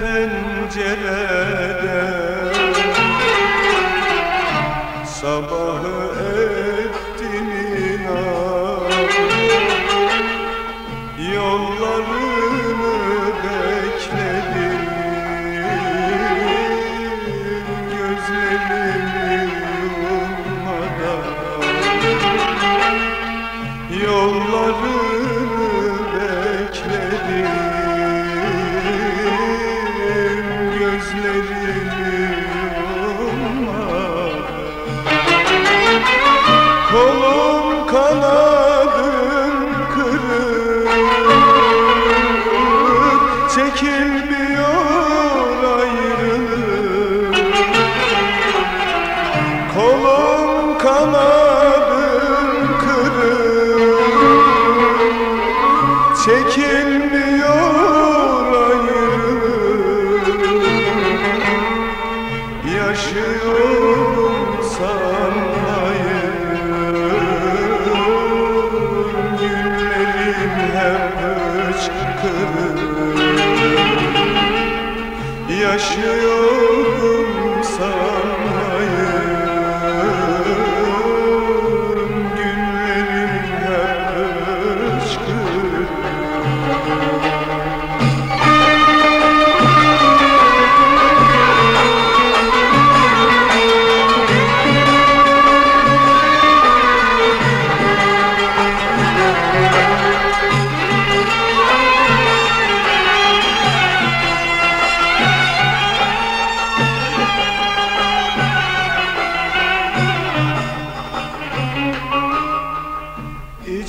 pencerede Sabahı ettin inan. Yollarını bekledim Gözlerimi yummadan Yollarını Kolum kanadım kırık Çekilmiyor ayrılık. Kolum kanadım kırık Çekilmiyor ayrılık. Yaşıyorum sanmayın Yaşıyorum sanmayın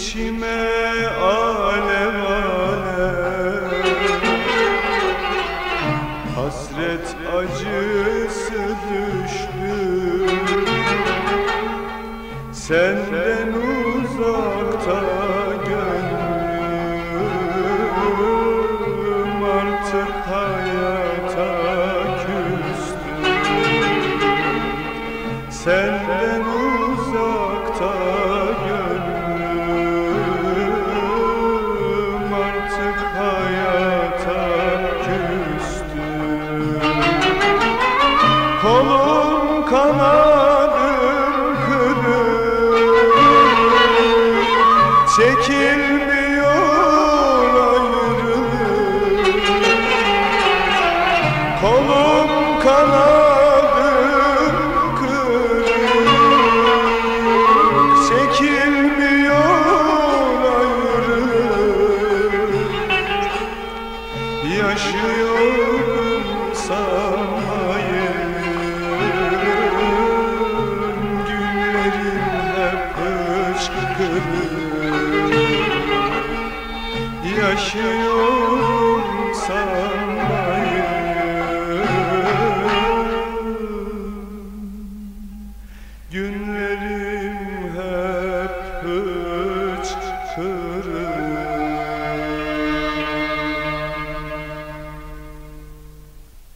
İçime alev alev Hasret acısı düştü. Senden uzakta gönlüm Artık hayata küstü. Senden uzakta Yaşıyorum sanmayın Günlerim hep hıçkırık Yaşıyorum